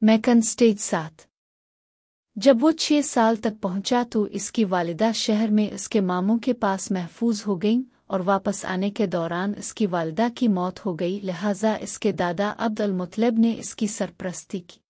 Maken stage سات جب وہ چھ سال تک پہنچا تو اس کی والدہ شہر میں اس کے ماموں کے پاس محفوظ ہو گئیں اور واپس آنے کے دوران اس کی والدہ کی موت ہو گئی، لہذا اس کے دادا عبد المطلب نے اس کی سرپرستی کی۔